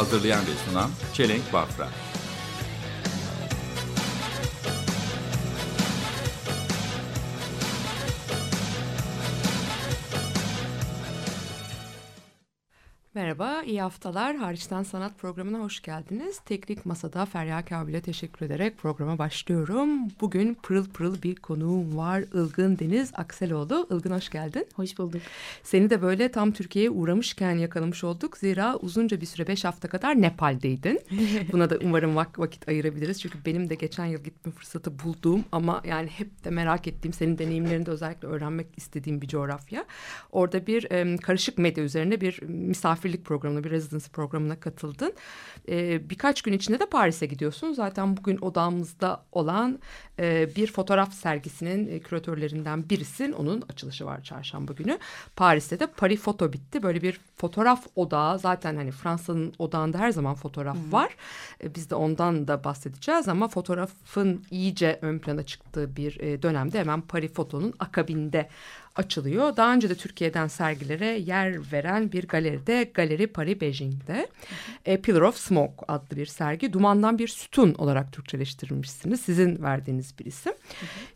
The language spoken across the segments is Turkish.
Hazırlayan ve sunan Çelenk Bafra. Merhaba, iyi haftalar. Hariçten Sanat programına hoş geldiniz. Teknik Masada Ferya Kabil'e teşekkür ederek programa başlıyorum. Bugün pırıl pırıl bir konuğum var. Ilgın Deniz Akseloğlu. Ilgın hoş geldin. Hoş bulduk. Seni de böyle tam Türkiye'ye uğramışken yakalamış olduk. Zira uzunca bir süre beş hafta kadar Nepal'deydin. Buna da umarım vak vakit ayırabiliriz. Çünkü benim de geçen yıl gitme fırsatı bulduğum ama yani hep de merak ettiğim, senin deneyimlerini de özellikle öğrenmek istediğim bir coğrafya. Orada bir em, karışık medya üzerine bir misafirlik programına, bir residency programına katıldın. Ee, birkaç gün içinde de Paris'e gidiyorsun. Zaten bugün odamızda olan e, bir fotoğraf sergisinin e, küratörlerinden birisin. Onun açılışı var çarşamba günü. Paris'te de Paris Foto bitti. Böyle bir fotoğraf odağı. Zaten hani Fransa'nın odağında her zaman fotoğraf var. E, biz de ondan da bahsedeceğiz ama fotoğrafın iyice ön plana çıktığı bir e, dönemde hemen Paris Foto'nun akabinde açılıyor. Daha önce de Türkiye'den sergilere yer veren bir galeride Galeri Paris Beijing'de. E, Pillar of Smoke adlı bir sergi. Dumandan bir sütun olarak Türkçeleştirmişsiniz. Sizin verdiğiniz bir isim.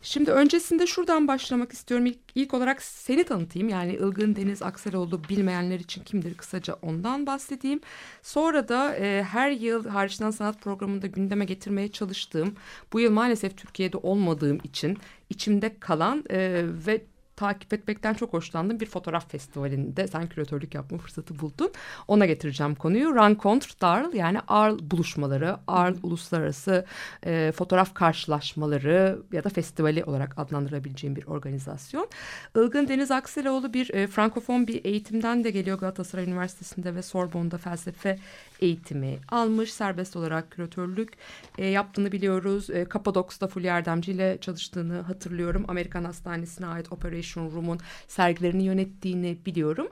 Şimdi öncesinde şuradan başlamak istiyorum. İlk, ilk olarak seni tanıtayım. Yani Ilgın Deniz Akseloğlu bilmeyenler için kimdir kısaca ondan bahsedeyim. Sonra da e, her yıl hariçten sanat programında gündeme getirmeye çalıştığım, bu yıl maalesef Türkiye'de olmadığım için içimde kalan e, ve takip etmekten çok hoşlandım. Bir fotoğraf festivalinde sen küratörlük yapma fırsatı buldun. Ona getireceğim konuyu. Rencontre d'Arles yani Arles buluşmaları, Arles uluslararası e, fotoğraf karşılaşmaları ya da festivali olarak adlandırabileceğim bir organizasyon. Ilgın Deniz Akseloğlu bir e, frankofon bir eğitimden de geliyor Galatasaray Üniversitesi'nde ve Sorbonne'da felsefe eğitimi almış. Serbest olarak küratörlük e, yaptığını biliyoruz. E, Kapadoks'ta Fulya Erdemci ile çalıştığını hatırlıyorum. Amerikan Hastanesi'ne ait Operation Room'un sergilerini yönettiğini biliyorum.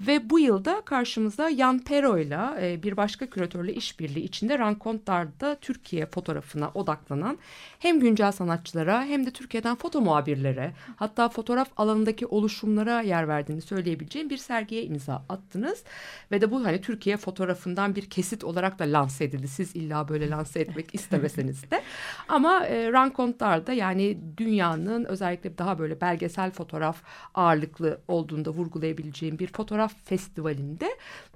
Ve bu yılda karşımızda Jan Pero ile e, bir başka küratörle işbirliği içinde Rankontlar'da Türkiye fotoğrafına odaklanan hem güncel sanatçılara hem de Türkiye'den foto muhabirlere hatta fotoğraf alanındaki oluşumlara yer verdiğini söyleyebileceğim bir sergiye imza attınız. Ve de bu hani Türkiye fotoğrafından bir kesit olarak da lanse edildi. Siz illa böyle lanse etmek istemeseniz de. Ama e, Rankontlar'da yani dünyanın özellikle daha böyle belgesel fotoğraf ağırlıklı olduğunda vurgulayabileceğim bir fotoğraf festivalinde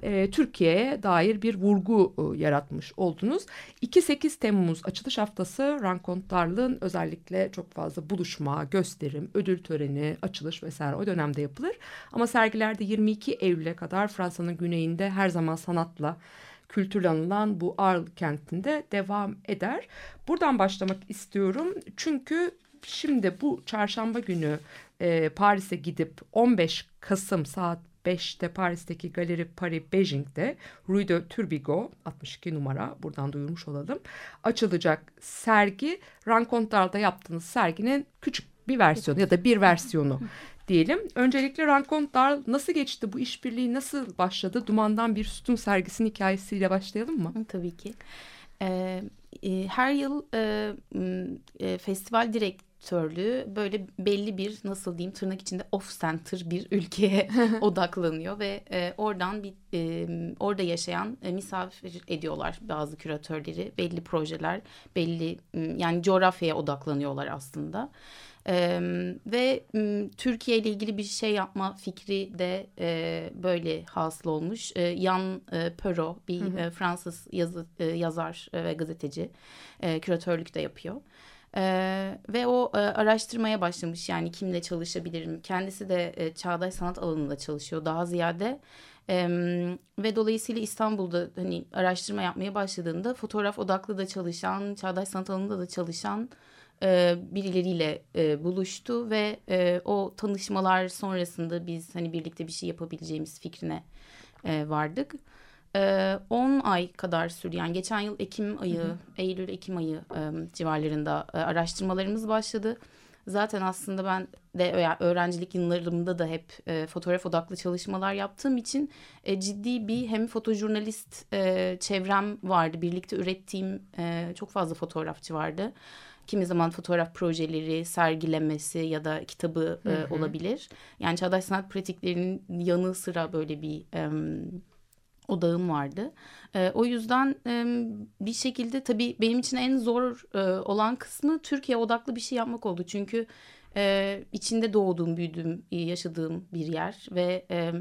e, Türkiye'ye dair bir vurgu e, yaratmış oldunuz. 2-8 Temmuz açılış haftası Rankontlar'lın özellikle çok fazla buluşma, gösterim, ödül töreni, açılış vesaire o dönemde yapılır. Ama sergilerde 22 Eylül'e kadar Fransa'nın güneyinde her zaman sanatla kültürle anılan bu Arles kentinde devam eder. Buradan başlamak istiyorum çünkü şimdi bu çarşamba günü e, Paris'e gidip 15 Kasım saat 5'te Paris'teki Galeri Paris Beijing'de Rue de Turbigo 62 numara buradan duyurmuş olalım açılacak sergi Rankontlar'da yaptığınız serginin küçük bir versiyonu ya da bir versiyonu diyelim. Öncelikle Rankontlar nasıl geçti bu işbirliği nasıl başladı? Dumandan bir sütun sergisinin hikayesiyle başlayalım mı? Tabii ki. Ee, e, her yıl e, e, festival direktörlüğü böyle belli bir nasıl diyeyim tırnak içinde off center bir ülkeye odaklanıyor ve e, oradan bir e, orada yaşayan e, misafir ediyorlar bazı küratörleri belli projeler belli yani coğrafyaya odaklanıyorlar aslında. Ee, ve Türkiye ile ilgili bir şey yapma fikri de e, böyle hasıl olmuş. E, Jan e, Perrault bir hı hı. E, Fransız yazı, e, yazar ve gazeteci e, küratörlük de yapıyor. Ee, ve o e, araştırmaya başlamış yani kimle çalışabilirim. Kendisi de e, çağdaş sanat alanında çalışıyor daha ziyade. E, ve dolayısıyla İstanbul'da hani araştırma yapmaya başladığında fotoğraf odaklı da çalışan, çağdaş sanat alanında da çalışan e, birileriyle e, buluştu ve e, o tanışmalar sonrasında biz hani birlikte bir şey yapabileceğimiz fikrine e, vardık. E, 10 ay kadar sürdü. Yani geçen yıl Ekim ayı, Eylül-Ekim ayı e, civarlarında e, araştırmalarımız başladı. Zaten aslında ben de öğrencilik yıllarımda da hep e, fotoğraf odaklı çalışmalar yaptığım için e, ciddi bir hem fotojurnalist e, çevrem vardı. Birlikte ürettiğim e, çok fazla fotoğrafçı vardı. Kimi zaman fotoğraf projeleri, sergilemesi ya da kitabı e, olabilir. Yani çağdaş sanat pratiklerinin yanı sıra böyle bir em, odağım vardı. E, o yüzden e, bir şekilde tabii benim için en zor e, olan kısmı Türkiye odaklı bir şey yapmak oldu. Çünkü e, içinde doğduğum, büyüdüğüm, e, yaşadığım bir yer ve e,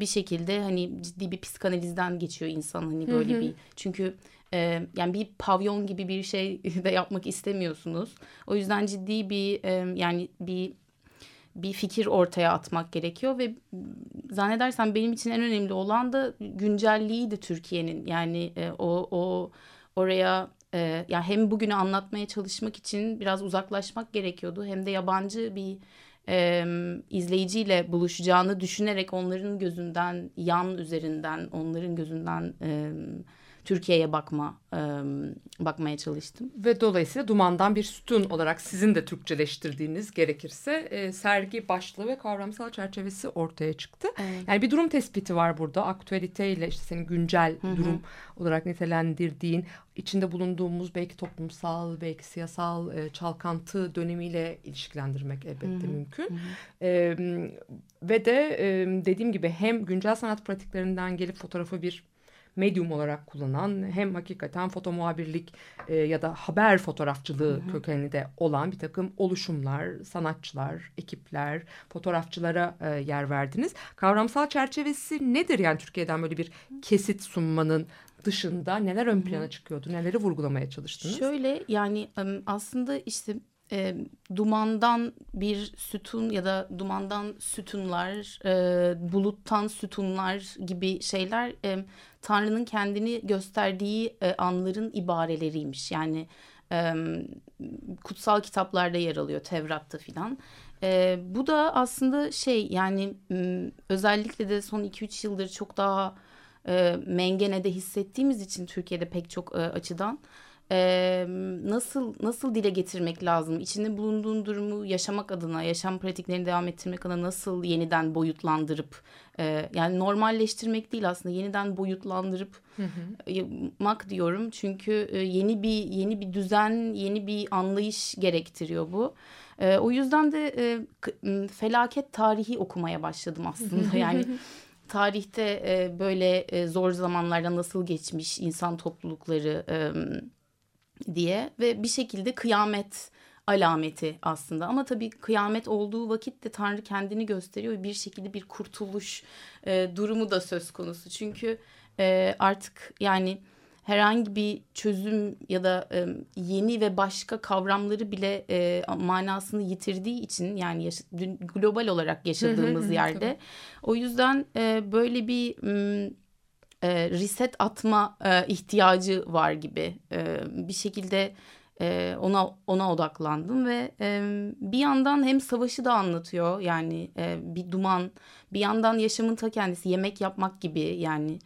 bir şekilde hani ciddi bir psikanalizden geçiyor insan hani böyle bir çünkü e, yani bir pavyon gibi bir şey de yapmak istemiyorsunuz. O yüzden ciddi bir e, yani bir bir fikir ortaya atmak gerekiyor ve zannedersem benim için en önemli olan da güncelliğiydi Türkiye'nin. Yani e, o o oraya e, ya hem bugünü anlatmaya çalışmak için biraz uzaklaşmak gerekiyordu hem de yabancı bir e, izleyiciyle buluşacağını düşünerek onların gözünden yan üzerinden onların gözünden e, Türkiye'ye bakma e, bakmaya çalıştım. Ve dolayısıyla dumandan bir sütun olarak sizin de Türkçeleştirdiğiniz gerekirse e, sergi başlığı ve kavramsal çerçevesi ortaya çıktı. Evet. Yani bir durum tespiti var burada. Aktüeliteyle işte senin güncel durum olarak nitelendirdiğin içinde bulunduğumuz belki toplumsal belki siyasal e, çalkantı dönemiyle ilişkilendirmek elbette mümkün. E, ve de e, dediğim gibi hem güncel sanat pratiklerinden gelip fotoğrafı bir medyum olarak kullanan hem hakikaten foto muhabirlik e, ya da haber fotoğrafçılığı kökenli de olan bir takım oluşumlar, sanatçılar, ekipler, fotoğrafçılara e, yer verdiniz. Kavramsal çerçevesi nedir yani Türkiye'den böyle bir kesit sunmanın dışında neler ön plana çıkıyordu, neleri vurgulamaya çalıştınız? Şöyle yani aslında işte e, dumandan bir sütun ya da dumandan sütunlar, e, buluttan sütunlar gibi şeyler e, Tanrı'nın kendini gösterdiği e, anların ibareleriymiş. Yani e, kutsal kitaplarda yer alıyor Tevrat'ta filan. E, bu da aslında şey yani özellikle de son 2-3 yıldır çok daha e, mengenede hissettiğimiz için Türkiye'de pek çok e, açıdan e, nasıl nasıl dile getirmek lazım? İçinde bulunduğun durumu yaşamak adına, yaşam pratiklerini devam ettirmek adına nasıl yeniden boyutlandırıp e, yani normalleştirmek değil aslında yeniden boyutlandırıp yapmak diyorum. Çünkü e, yeni bir yeni bir düzen, yeni bir anlayış gerektiriyor bu. E, o yüzden de e, felaket tarihi okumaya başladım aslında. Yani tarihte e, böyle e, zor zamanlarda nasıl geçmiş insan toplulukları e, diye ve bir şekilde kıyamet alameti aslında. Ama tabii kıyamet olduğu vakit de Tanrı kendini gösteriyor bir şekilde bir kurtuluş e, durumu da söz konusu. Çünkü e, artık yani herhangi bir çözüm ya da e, yeni ve başka kavramları bile e, manasını yitirdiği için yani dün- global olarak yaşadığımız yerde o yüzden e, böyle bir m, e, reset atma e, ihtiyacı var gibi. E, bir şekilde e, ona ona odaklandım ve e, bir yandan hem savaşı da anlatıyor. Yani e, bir duman bir yandan yaşamın ta kendisi yemek yapmak gibi yani.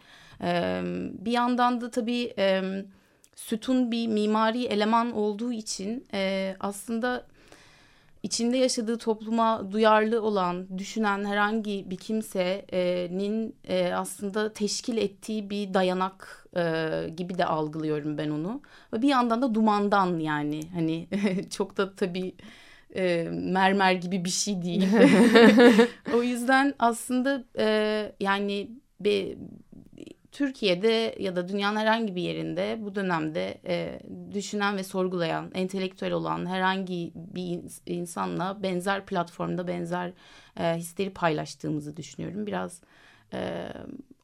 E, bir yandan da tabii e, sütun bir mimari eleman olduğu için e, aslında içinde yaşadığı topluma duyarlı olan, düşünen herhangi bir kimsenin e, aslında teşkil ettiği bir dayanak e, gibi de algılıyorum ben onu. Ve bir yandan da dumandan yani hani çok da tabii e, mermer gibi bir şey değil. o yüzden aslında e, yani be, Türkiye'de ya da dünyanın herhangi bir yerinde bu dönemde e, düşünen ve sorgulayan, entelektüel olan herhangi bir ins- insanla benzer platformda benzer e, hisleri paylaştığımızı düşünüyorum. Biraz e,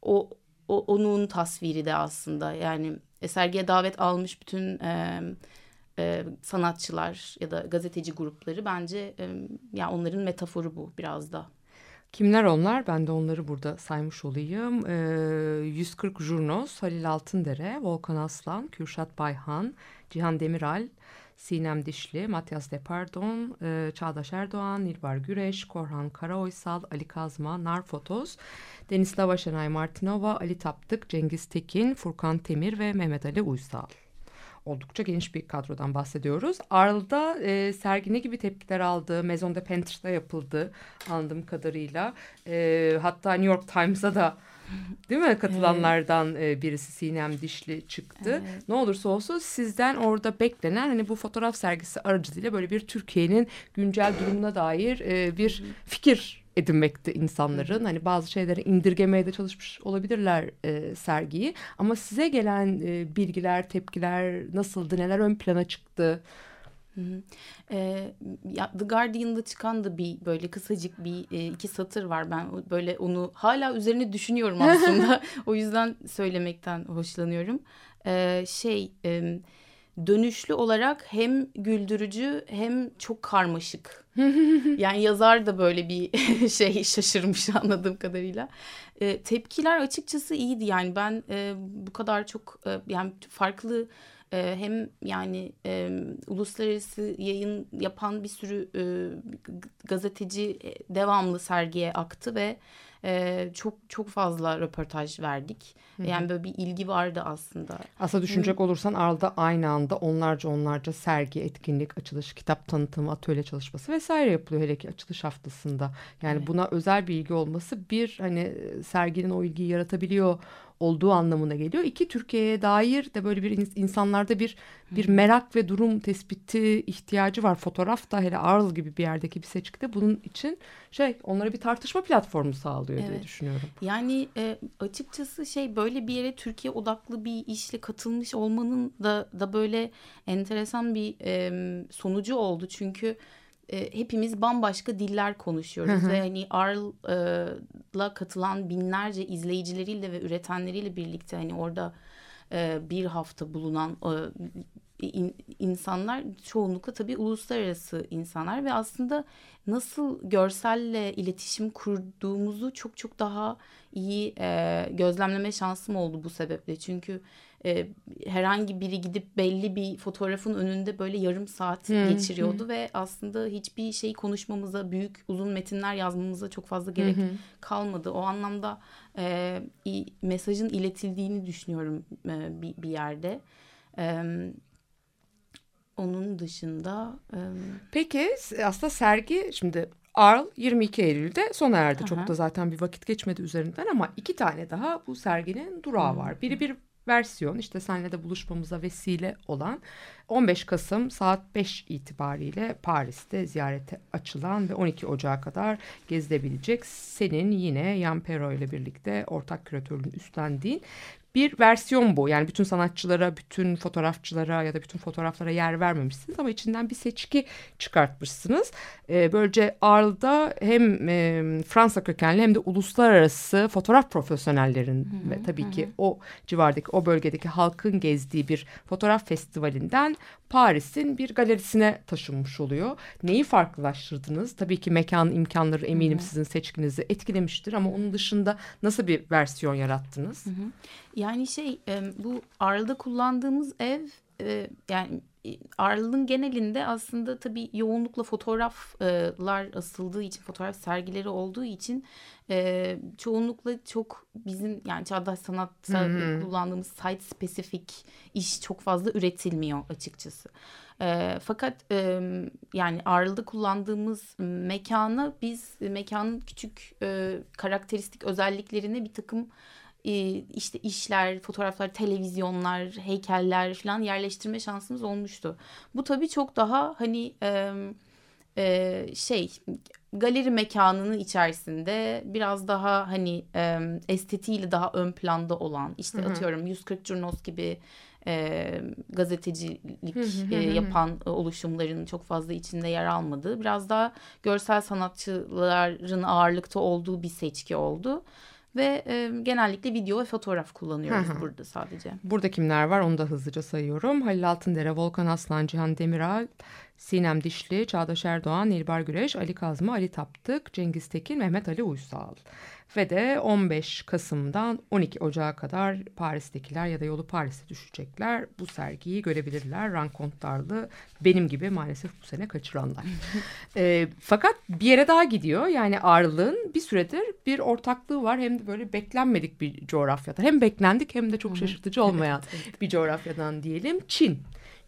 o, o onun tasviri de aslında yani sergiye davet almış bütün e, e, sanatçılar ya da gazeteci grupları bence e, ya onların metaforu bu biraz da. Kimler onlar? Ben de onları burada saymış olayım. Ee, 140 Jurnos, Halil Altındere, Volkan Aslan, Kürşat Bayhan, Cihan Demiral, Sinem Dişli, Matyas Depardon, e, Çağdaş Erdoğan, Nilbar Güreş, Korhan Karaoysal, Ali Kazma, Nar Fotos, Deniz Lavaşenay Martinova, Ali Taptık, Cengiz Tekin, Furkan Temir ve Mehmet Ali Uysal oldukça geniş bir kadrodan bahsediyoruz. Arl'da e, sergi ne gibi tepkiler aldı? Maison de Pentr'da yapıldı anladığım kadarıyla. E, hatta New York Times'a da değil mi katılanlardan e, birisi Sinem Dişli çıktı. Evet. Ne olursa olsun sizden orada beklenen hani bu fotoğraf sergisi aracılığıyla böyle bir Türkiye'nin güncel durumuna dair e, bir fikir edinmekte insanların. Hani bazı şeyleri indirgemeye de çalışmış olabilirler e, sergiyi. Ama size gelen e, bilgiler, tepkiler nasıldı? Neler ön plana çıktı? Hı hı. Ee, ya The Guardian'da çıkan da bir böyle kısacık bir e, iki satır var. Ben böyle onu hala üzerine düşünüyorum aslında. o yüzden söylemekten hoşlanıyorum. Ee, şey e, dönüşlü olarak hem güldürücü hem çok karmaşık. yani yazar da böyle bir şey şaşırmış anladığım kadarıyla. Ee, tepkiler açıkçası iyiydi yani ben e, bu kadar çok e, yani farklı e, hem yani e, uluslararası yayın yapan bir sürü e, gazeteci e, devamlı sergiye aktı ve e, çok çok fazla röportaj verdik. Yani böyle bir ilgi vardı aslında. Aslında düşünecek olursan Arl'da aynı anda onlarca onlarca sergi, etkinlik, açılış, kitap tanıtımı, atölye çalışması vesaire yapılıyor hele ki açılış haftasında. Yani buna özel bir ilgi olması bir hani serginin o ilgiyi yaratabiliyor olduğu anlamına geliyor. İki Türkiye'ye dair de böyle bir ins- insanlarda bir bir merak ve durum tespiti ihtiyacı var. Fotoğraf da hele Arl gibi bir yerdeki bir seçkide bunun için şey onlara bir tartışma platformu sağlıyor diye Evet. düşünüyorum. Yani e, açıkçası şey böyle bir yere Türkiye odaklı bir işle katılmış olmanın da da böyle enteresan bir e, sonucu oldu. Çünkü e, hepimiz bambaşka diller konuşuyoruz ve hani Arl'la katılan binlerce izleyicileriyle ve üretenleriyle birlikte hani orada e, bir hafta bulunan e, in- insanlar çoğunlukla tabii uluslararası insanlar ve aslında nasıl görselle iletişim kurduğumuzu çok çok daha iyi e, gözlemleme şansım oldu bu sebeple. Çünkü e, herhangi biri gidip belli bir fotoğrafın önünde böyle yarım saat geçiriyordu ve aslında hiçbir şey konuşmamıza, büyük uzun metinler yazmamıza çok fazla gerek kalmadı. O anlamda e, mesajın iletildiğini düşünüyorum e, bir, bir yerde. E, onun dışında e, Peki aslında sergi şimdi Arl 22 Eylül'de sona erdi. Çok Aha. da zaten bir vakit geçmedi üzerinden ama iki tane daha bu serginin durağı var. Biri bir versiyon işte seninle de buluşmamıza vesile olan 15 Kasım saat 5 itibariyle Paris'te ziyarete açılan ve 12 Ocağı kadar gezilebilecek senin yine Jan Pero ile birlikte ortak küratörlüğünü üstlendiğin bir versiyon bu. Yani bütün sanatçılara, bütün fotoğrafçılara ya da bütün fotoğraflara yer vermemişsiniz ama içinden bir seçki çıkartmışsınız. Ee, böylece Arl'da hem e, Fransa kökenli hem de uluslararası fotoğraf profesyonellerin ve tabii ki o civardaki, o bölgedeki halkın gezdiği bir fotoğraf festivalinden Paris'in bir galerisine taşınmış oluyor. Neyi farklılaştırdınız? Tabii ki mekan imkanları eminim sizin seçkinizi etkilemiştir ama onun dışında nasıl bir versiyon yarattınız? Yani şey bu Arl'da kullandığımız ev e, yani e, Arl'ın genelinde aslında tabii yoğunlukla fotoğraflar asıldığı için fotoğraf sergileri olduğu için e, çoğunlukla çok bizim yani çağdaş sanatta kullandığımız site spesifik iş çok fazla üretilmiyor açıkçası. E, fakat e, yani Arl'da kullandığımız mekana biz mekanın küçük e, karakteristik özelliklerine bir takım işte işler, fotoğraflar, televizyonlar, heykeller falan yerleştirme şansımız olmuştu. Bu tabii çok daha hani e, e, şey galeri mekanının içerisinde biraz daha hani e, estetiğiyle daha ön planda olan işte atıyorum 140 Curnos gibi e, gazetecilik e, yapan e, oluşumların çok fazla içinde yer almadığı biraz daha görsel sanatçıların ağırlıkta olduğu bir seçki oldu. Ve e, genellikle video ve fotoğraf kullanıyoruz Hı hı. burada sadece. Burada kimler var onu da hızlıca sayıyorum. Halil Altındere, Volkan Aslan, Cihan Demiral, Sinem Dişli, Çağdaş Erdoğan, Nilbar Güreş, Ali Kazma, Ali Taptık, Cengiz Tekin, Mehmet Ali Uysal. Ve de 15 Kasım'dan 12 Ocağı kadar Paris'tekiler ya da yolu Paris'e düşecekler. Bu sergiyi görebilirler. Rankontlarlı benim gibi maalesef bu sene kaçıranlar. e, fakat bir yere daha gidiyor. Yani Arlığın bir süredir bir ortaklığı var. Hem de böyle beklenmedik bir coğrafyada. Hem beklendik hem de çok şaşırtıcı olmayan bir coğrafyadan diyelim. Çin.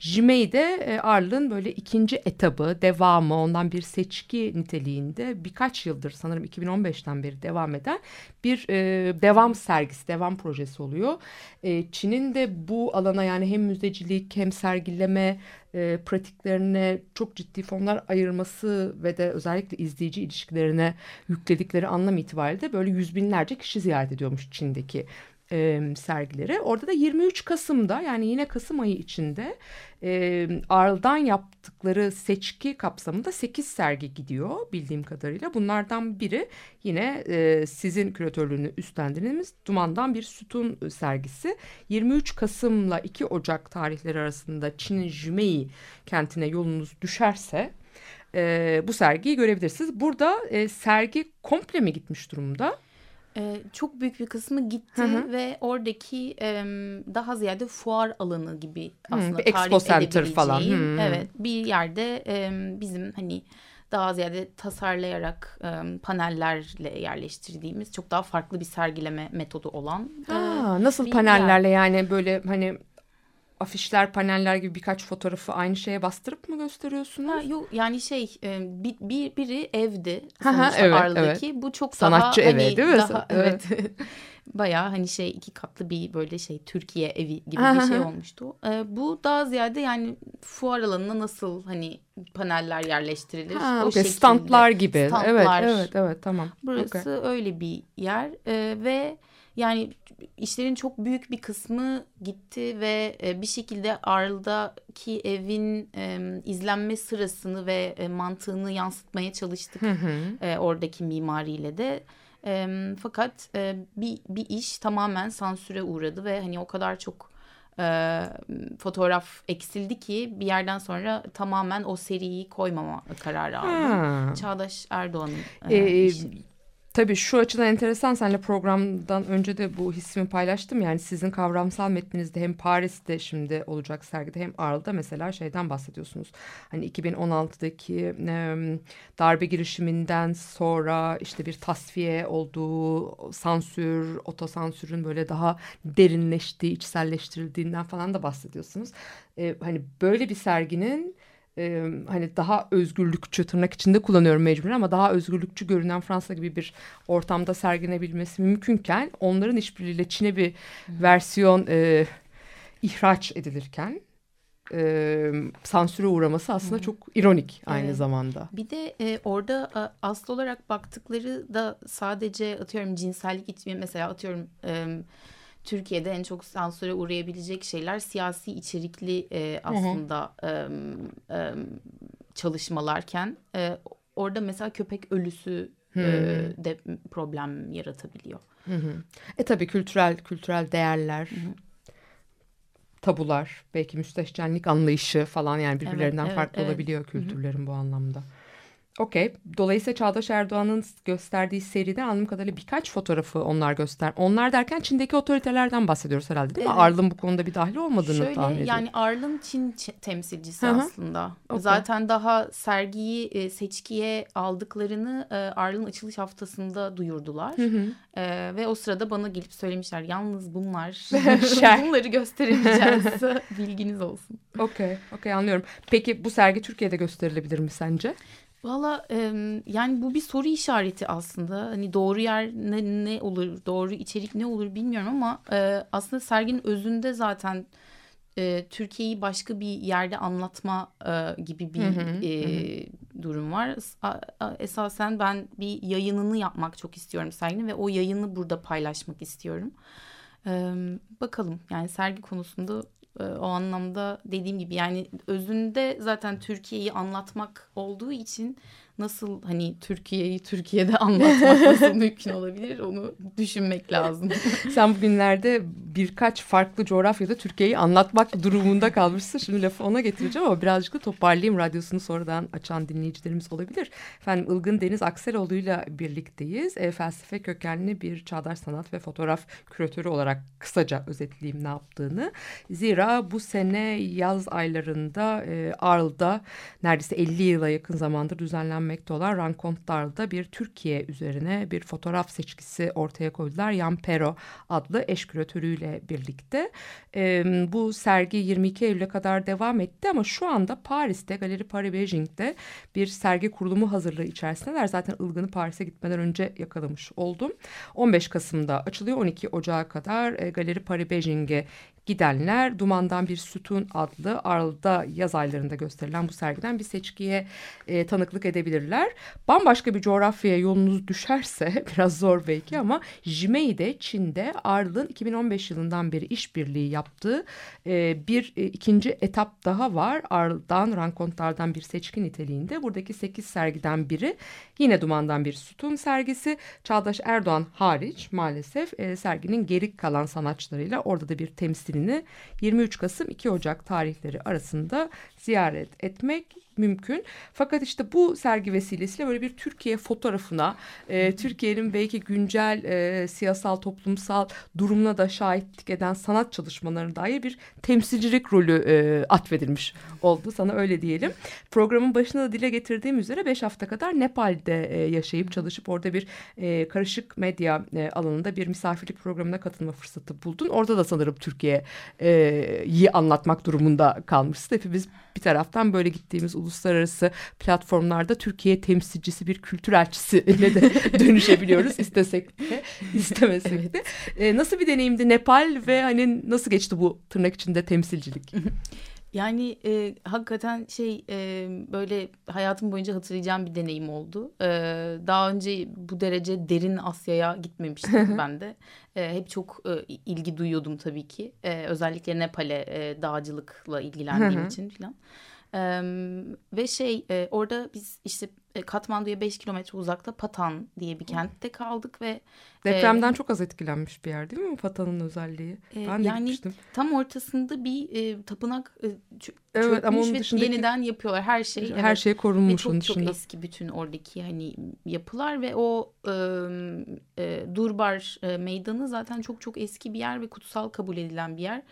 Jimei de e, Arl'ın böyle ikinci etabı, devamı, ondan bir seçki niteliğinde birkaç yıldır sanırım 2015'ten beri devam eden bir e, devam sergisi, devam projesi oluyor. E, Çin'in de bu alana yani hem müzecilik hem sergileme e, pratiklerine çok ciddi fonlar ayırması ve de özellikle izleyici ilişkilerine yükledikleri anlam itibariyle de böyle yüz binlerce kişi ziyaret ediyormuş Çin'deki e, sergileri. Orada da 23 Kasım'da yani yine Kasım ayı içinde e, Arl'dan yaptıkları seçki kapsamında 8 sergi gidiyor bildiğim kadarıyla. Bunlardan biri yine e, sizin küratörlüğünü üstlendiğiniz Duman'dan bir sütun sergisi. 23 Kasım'la 2 Ocak tarihleri arasında Çin'in Jumei kentine yolunuz düşerse e, bu sergiyi görebilirsiniz. Burada e, sergi komple mi gitmiş durumda? Ee, çok büyük bir kısmı gitti Hı hı. ve oradaki em, daha ziyade fuar alanı gibi aslında bir expo tarif center falan. Hı. Evet bir yerde em, bizim hani daha ziyade tasarlayarak em, panellerle yerleştirdiğimiz çok daha farklı bir sergileme metodu olan e, Aa, nasıl panellerle yani böyle hani afişler paneller gibi birkaç fotoğrafı aynı şeye bastırıp mı gösteriyorsunuz? Ha, yok yani şey e, bir, bir biri evdi sonuçta evet, Arla'daki. Bu çok Sanatçı daha evi, hani değil mi? daha Evet. evet. Bayağı hani şey iki katlı bir böyle şey Türkiye evi gibi bir şey olmuştu. E, bu daha ziyade yani fuar alanına nasıl hani paneller yerleştirilir Ha, o okey, şekilde. standlar gibi. Evet, Standlar. evet, evet, tamam. Burası Okey. öyle bir yer e, ve yani işlerin çok büyük bir kısmı gitti ve e, bir şekilde Arl'daki evin e, izlenme sırasını ve e, mantığını yansıtmaya çalıştık Hı hı. oradaki mimariyle de. Fakat bir, bir iş tamamen sansüre uğradı ve hani o kadar çok e, fotoğraf eksildi ki bir yerden sonra tamamen o seriyi koymama kararı aldım. Ha. Çağdaş Erdoğan'ın e, Ee, işi. Tabii şu açıdan enteresan senle programdan önce de bu hissimi paylaştım. Yani sizin kavramsal metninizde hem Paris'te şimdi olacak sergide hem Arl'da mesela şeyden bahsediyorsunuz. Hani 2016'daki e, darbe girişiminden sonra işte bir tasfiye olduğu, sansür, otosansürün böyle daha derinleştiği, içselleştirildiğinden falan da bahsediyorsunuz. E, hani böyle bir serginin e, hani daha özgürlükçü tırnak içinde kullanıyorum mecburen ama daha özgürlükçü görünen Fransa gibi bir ortamda sergilenebilmesi mümkünken onların işbirliğiyle Çin'e bir versiyon e, ihraç edilirken e, sansüre uğraması aslında çok ironik aynı Evet. zamanda. Bir de e, orada e, asıl olarak baktıkları da sadece atıyorum cinsellik için mesela atıyorum e, Türkiye'de en çok sansüre uğrayabilecek şeyler siyasi içerikli e, aslında e, e, çalışmalarken e, orada mesela köpek ölüsü e, de problem yaratabiliyor. Hı hı. E tabii kültürel kültürel değerler, tabular, belki müstehcenlik anlayışı falan yani birbirlerinden evet, farklı evet. olabiliyor kültürlerin bu anlamda. Okey. Dolayısıyla Çağdaş Erdoğan'ın gösterdiği seride anladığım kadarıyla birkaç fotoğrafı onlar göster. Onlar derken Çin'deki otoritelerden bahsediyoruz herhalde değil mi? Evet. Arl'ın bu konuda bir dahil olmadığını Şöyle tahmin ediyorum. yani Arl'ın Çin temsilcisi Hı hı. aslında. Okey. Zaten daha sergiyi e, seçkiye aldıklarını e, Arl'ın açılış haftasında duyurdular. E, ve o sırada bana gelip söylemişler yalnız bunlar bunları gösteremeyeceğiz. Bilginiz olsun. Okey. Okey anlıyorum. Peki bu sergi Türkiye'de gösterilebilir mi sence? Valla yani bu bir soru işareti aslında. Hani doğru yer ne, ne olur, doğru içerik ne olur bilmiyorum ama aslında serginin özünde zaten e, Türkiye'yi başka bir yerde anlatma e, gibi bir Hı hı, e, durum var. Esasen ben bir yayınını yapmak çok istiyorum serginin ve o yayını burada paylaşmak istiyorum. E, bakalım yani sergi konusunda o anlamda dediğim gibi yani özünde zaten Türkiye'yi anlatmak olduğu için nasıl hani Türkiye'yi Türkiye'de anlatmak nasıl mümkün olabilir onu düşünmek lazım. Sen bugünlerde birkaç farklı coğrafyada Türkiye'yi anlatmak durumunda kalmışsın. Şimdi lafı ona getireceğim ama birazcık da toparlayayım. Radyosunu sonradan açan dinleyicilerimiz olabilir. Efendim Ilgın Deniz Akseloğlu'yla birlikteyiz. E, felsefe kökenli bir çağdaş sanat ve fotoğraf küratörü olarak kısaca özetleyeyim ne yaptığını. Zira bu sene yaz aylarında e, Arl'da neredeyse 50 yıla yakın zamandır düzenlenmekte olan Rankontlar'da bir Türkiye üzerine bir fotoğraf seçkisi ortaya koydular. Jan Pero adlı eş küratörüyle birlikte. E, bu sergi 22 Eylül'e kadar devam etti ama şu anda Paris'te Galeri Paris Beijing'de bir sergi kurulumu hazırlığı içerisindeler. Zaten Ilgın'ı Paris'e gitmeden önce yakalamış oldum. 15 Kasım'da açılıyor 12 Ocağı kadar e, Galeri Paris Beijing'e gidenler Dumandan Bir Sütun adlı Aral'da yaz aylarında gösterilen bu sergiden bir seçkiye e, tanıklık edebilirler. Bambaşka bir coğrafyaya yolunuz düşerse biraz zor belki ama Jimei'de Çin'de Aral'ın 2015 yılından beri işbirliği yaptığı e, bir e, ikinci etap daha var. Aral'dan, Rankontlardan bir seçki niteliğinde. Buradaki 8 sergiden biri yine Dumandan Bir Sütun sergisi. Çağdaş Erdoğan hariç maalesef e, serginin geri kalan sanatçılarıyla orada da bir temsil temsilini 23 Kasım 2 Ocak tarihleri arasında ziyaret etmek mümkün. Fakat işte bu sergi vesilesiyle böyle bir Türkiye fotoğrafına, e, Türkiye'nin belki güncel e, siyasal toplumsal durumuna da şahitlik eden sanat çalışmalarına dair bir temsilcilik rolü e, atfedilmiş oldu. Sana öyle diyelim. Programın başında da dile getirdiğim üzere 5 hafta kadar Nepal'de e, yaşayıp çalışıp orada bir e, karışık medya e, alanında bir misafirlik programına katılma fırsatı buldun. Orada da sanırım Türkiye'yi anlatmak durumunda kalmışsın. Hepimiz bir taraftan böyle gittiğimiz uluslararası platformlarda Türkiye temsilcisi bir kültür elçisine de dönüşebiliyoruz istesek de istemesek evet. de. E, nasıl bir deneyimdi Nepal ve hani nasıl geçti bu tırnak içinde temsilcilik? Yani e, hakikaten şey e, böyle hayatım boyunca hatırlayacağım bir deneyim oldu. E, daha önce bu derece derin Asya'ya gitmemiştim ben de. E, hep çok e, ilgi duyuyordum tabii ki. E, özellikle Nepal'e e, dağcılıkla ilgilendiğim için falan. Ee, ve şey e, orada biz işte e, Katmandu'ya 5 kilometre uzakta Patan diye bir kentte kaldık ve depremden e, çok az etkilenmiş bir yer değil mi Patan'ın özelliği? E, ben de yani gitmiştim. tam ortasında bir e, tapınak e, evet, ama onun ve dışındaki, yeniden yapıyorlar her şey. Her evet, şey korunmuş ve çok, onun dışında. Çok eski bütün oradaki hani yapılar ve o e, Durbar e, meydanı zaten çok çok eski bir yer ve kutsal kabul edilen bir yer.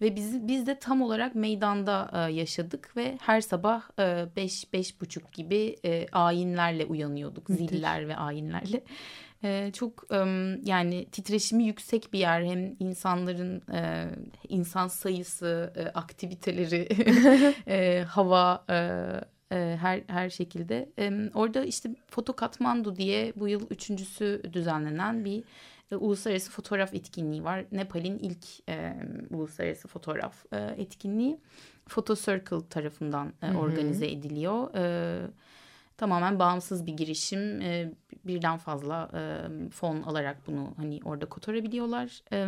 Ve biz, biz de tam olarak meydanda e, yaşadık ve her sabah e, beş, beş buçuk gibi e, ayinlerle uyanıyorduk. Müthiş. Ziller ve ayinlerle. E, çok e, yani titreşimi yüksek bir yer. Hem insanların e, insan sayısı, e, aktiviteleri, e, hava... E, her her şekilde. orada işte Foto Katmandu diye bu yıl üçüncüsü düzenlenen bir e, uluslararası fotoğraf etkinliği var. Nepal'in ilk e, uluslararası fotoğraf e, etkinliği Photo Circle tarafından e, organize ediliyor. E, tamamen bağımsız bir girişim. E, birden fazla e, fon alarak bunu hani orada kotarabiliyorlar. E,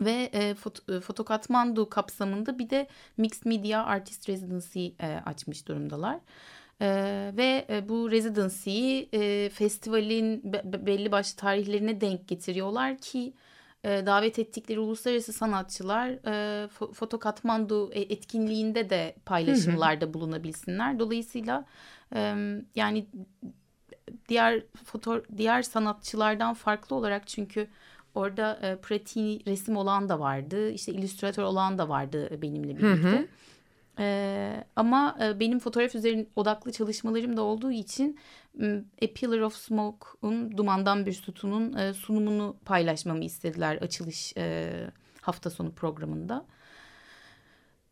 ve e, foto, e, Fotokatmandu kapsamında bir de Mixed Media Artist Residency e, açmış durumdalar. Ee, ve e, bu residency'yi e, festivalin be, belli başlı tarihlerine denk getiriyorlar ki e, davet ettikleri uluslararası sanatçılar e, Foto Katmandu e, etkinliğinde de paylaşımlarda bulunabilsinler. Dolayısıyla e, yani diğer foto diğer sanatçılardan farklı olarak çünkü orada e, pratiği resim olan da vardı, işte illüstratör olan da vardı benimle birlikte. Hı hı. Ee, ama e, benim fotoğraf üzerine odaklı çalışmalarım da olduğu için A Pillar of Smoke'un Dumandan Bir Sütun'un e, sunumunu paylaşmamı istediler açılış e, hafta sonu programında.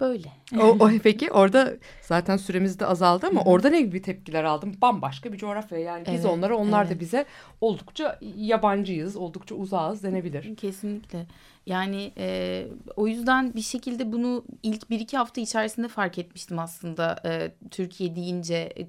Böyle. O, o peki orada zaten süremiz de azaldı ama orada ne gibi tepkiler aldım? Bambaşka bir coğrafya yani biz evet, onlara onlar evet. da bize oldukça yabancıyız, oldukça uzağız denebilir. Kesinlikle. Yani e, o yüzden bir şekilde bunu ilk bir iki hafta içerisinde fark etmiştim aslında. E, Türkiye deyince e,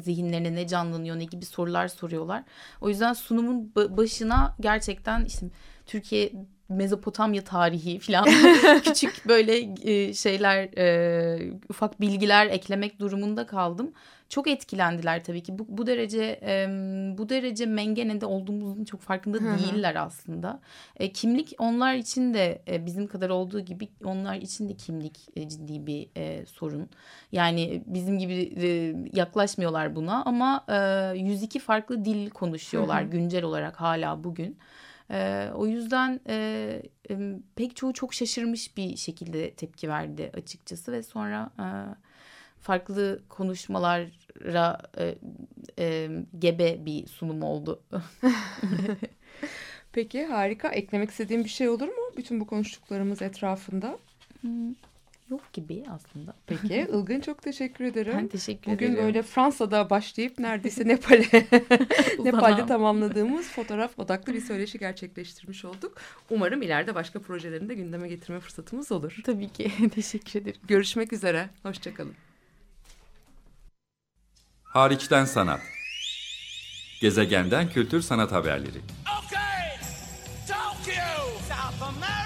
zihinlerine ne canlanıyor ne gibi sorular soruyorlar. O yüzden sunumun başına gerçekten işte Türkiye Mezopotamya tarihi falan küçük böyle e, şeyler e, ufak bilgiler eklemek durumunda kaldım. çok etkilendiler tabii ki. Bu, bu derece e, bu derece mengenede olduğumuzun çok farkında değiller aslında. E, kimlik onlar için de e, bizim kadar olduğu gibi onlar için de kimlik e, ciddi bir e, sorun. Yani bizim gibi e, yaklaşmıyorlar buna ama e, 102 farklı dil konuşuyorlar güncel olarak hala bugün. E, o yüzden e, pek çoğu çok şaşırmış bir şekilde tepki verdi açıkçası ve sonra e, farklı konuşmalara e, e, gebe bir sunum oldu. Peki harika. Eklemek istediğim bir şey olur mu? Bütün bu konuştuklarımız etrafında. Yok gibi aslında. Peki Ilgın çok teşekkür ederim. Ben teşekkür Bugün ederim. böyle Fransa'da başlayıp neredeyse Nepal'e Nepal'de tamamladığımız fotoğraf odaklı bir söyleşi gerçekleştirmiş olduk. Umarım ileride başka projelerinde gündeme getirme fırsatımız olur. Tabii ki. teşekkür ederim. Görüşmek üzere. Hoşçakalın. Hariçten sanat. Gezegenden kültür sanat haberleri. Okay, Tokyo, South America,